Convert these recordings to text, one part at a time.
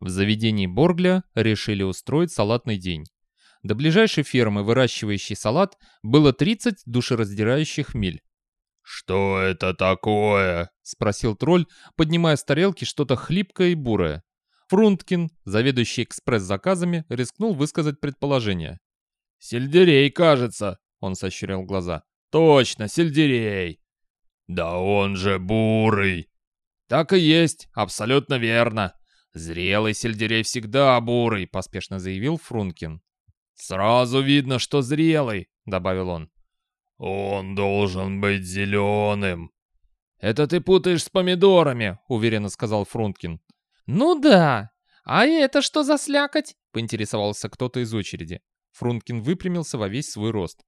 В заведении Боргля решили устроить салатный день. До ближайшей фермы, выращивающей салат, было 30 душераздирающих миль. «Что это такое?» — спросил тролль, поднимая с тарелки что-то хлипкое и бурое. Фрунткин, заведующий экспресс-заказами, рискнул высказать предположение. «Сельдерей, кажется», — он сощурил глаза. «Точно, сельдерей». «Да он же бурый!» «Так и есть, абсолютно верно. Зрелый сельдерей всегда бурый», — поспешно заявил Фрункин. «Сразу видно, что зрелый», — добавил он. «Он должен быть зеленым». «Это ты путаешь с помидорами», — уверенно сказал Фрункин. «Ну да. А это что за слякоть?» — поинтересовался кто-то из очереди. Фрункин выпрямился во весь свой рост.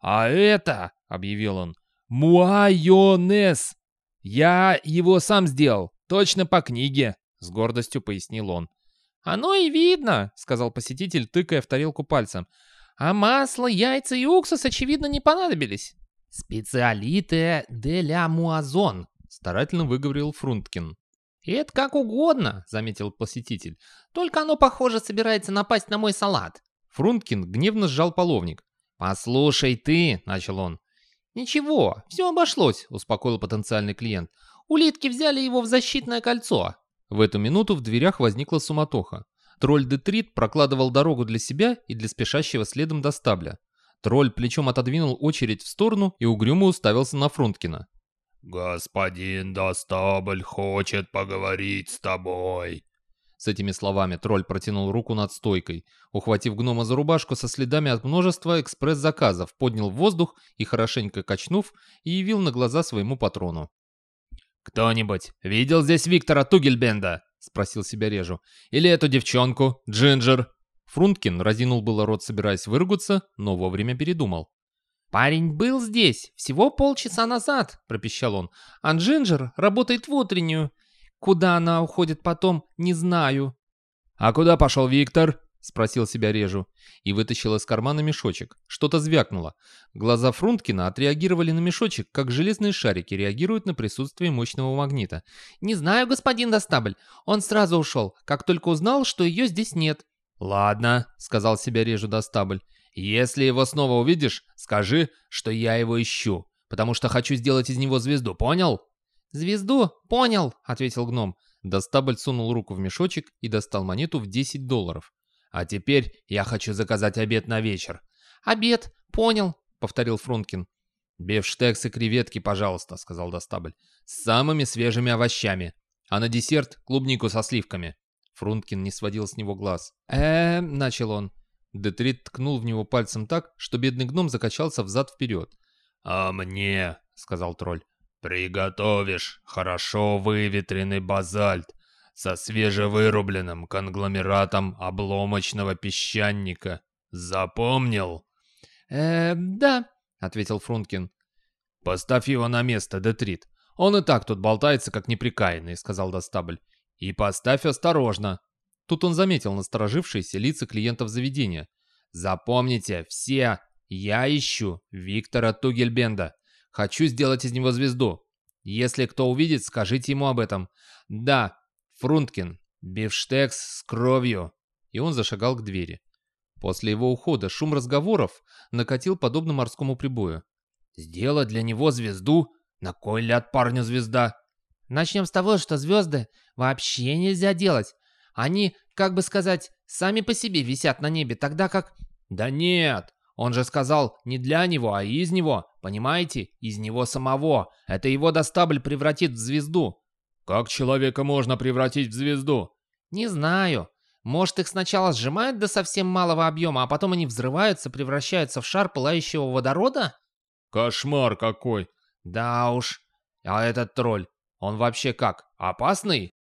«А это», — объявил он, — «муайонез. Я его сам сделал, точно по книге», — с гордостью пояснил он. «Оно и видно», — сказал посетитель, тыкая в тарелку пальцем. «А масло, яйца и уксус, очевидно, не понадобились». «Специалите де ля муазон», — старательно выговорил Фрунткин. «Это как угодно», — заметил посетитель. «Только оно, похоже, собирается напасть на мой салат». Фрунткин гневно сжал половник. «Послушай ты», — начал он. «Ничего, все обошлось», — успокоил потенциальный клиент. «Улитки взяли его в защитное кольцо. В эту минуту в дверях возникла суматоха. Тролль Детрит прокладывал дорогу для себя и для спешащего следом до стабля. Тролль плечом отодвинул очередь в сторону и угрюмо уставился на Фрунткина. «Господин Достабль хочет поговорить с тобой». С этими словами тролль протянул руку над стойкой, ухватив гнома за рубашку со следами от множества экспресс-заказов, поднял в воздух и, хорошенько качнув, и явил на глаза своему патрону. «Кто-нибудь видел здесь Виктора Тугельбенда?» — спросил себя Режу. «Или эту девчонку, Джинджер?» Фрунткин разинул было рот, собираясь выругаться, но вовремя передумал. «Парень был здесь всего полчаса назад», — пропищал он. «А Джинджер работает в утреннюю. Куда она уходит потом, не знаю». «А куда пошел Виктор?» — спросил себя Режу, и вытащил из кармана мешочек. Что-то звякнуло. Глаза Фрунткина отреагировали на мешочек, как железные шарики реагируют на присутствие мощного магнита. «Не знаю, господин Достабль. Он сразу ушел, как только узнал, что ее здесь нет». «Ладно», — сказал себя Режу Достабль. «Если его снова увидишь, скажи, что я его ищу, потому что хочу сделать из него звезду, понял?» «Звезду? Понял», — ответил гном. Достабль сунул руку в мешочек и достал монету в 10 долларов. А теперь я хочу заказать обед на вечер. Обед, понял, повторил Фрункин. «Бифштекс и креветки, пожалуйста», — сказал Достабль. «С самыми свежими овощами. А на десерт клубнику со сливками». Фрункин не сводил с него глаз. э начал он. Детрит ткнул в него пальцем так, что бедный гном закачался взад-вперед. «А мне», — сказал тролль, — «приготовишь хорошо выветренный базальт со свежевырубленным конгломератом обломочного песчаника. Запомнил? э да», — ответил Фрункин. «Поставь его на место, Детрит. Он и так тут болтается, как неприкаянный», — сказал Достабль. «И поставь осторожно». Тут он заметил насторожившиеся лица клиентов заведения. «Запомните, все, я ищу Виктора Тугельбенда. Хочу сделать из него звезду. Если кто увидит, скажите ему об этом. Да, Фрунткин, бифштекс с кровью!» И он зашагал к двери. После его ухода шум разговоров накатил подобно морскому прибою. «Сделать для него звезду? На кой ляд парню звезда?» «Начнем с того, что звезды вообще нельзя делать. Они, как бы сказать, сами по себе висят на небе, тогда как...» «Да нет, он же сказал не для него, а из него, понимаете? Из него самого. Это его достабль превратит в звезду. Как человека можно превратить в звезду? Не знаю. Может, их сначала сжимают до совсем малого объема, а потом они взрываются, превращаются в шар пылающего водорода? Кошмар какой. Да уж. А этот тролль, он вообще как, опасный?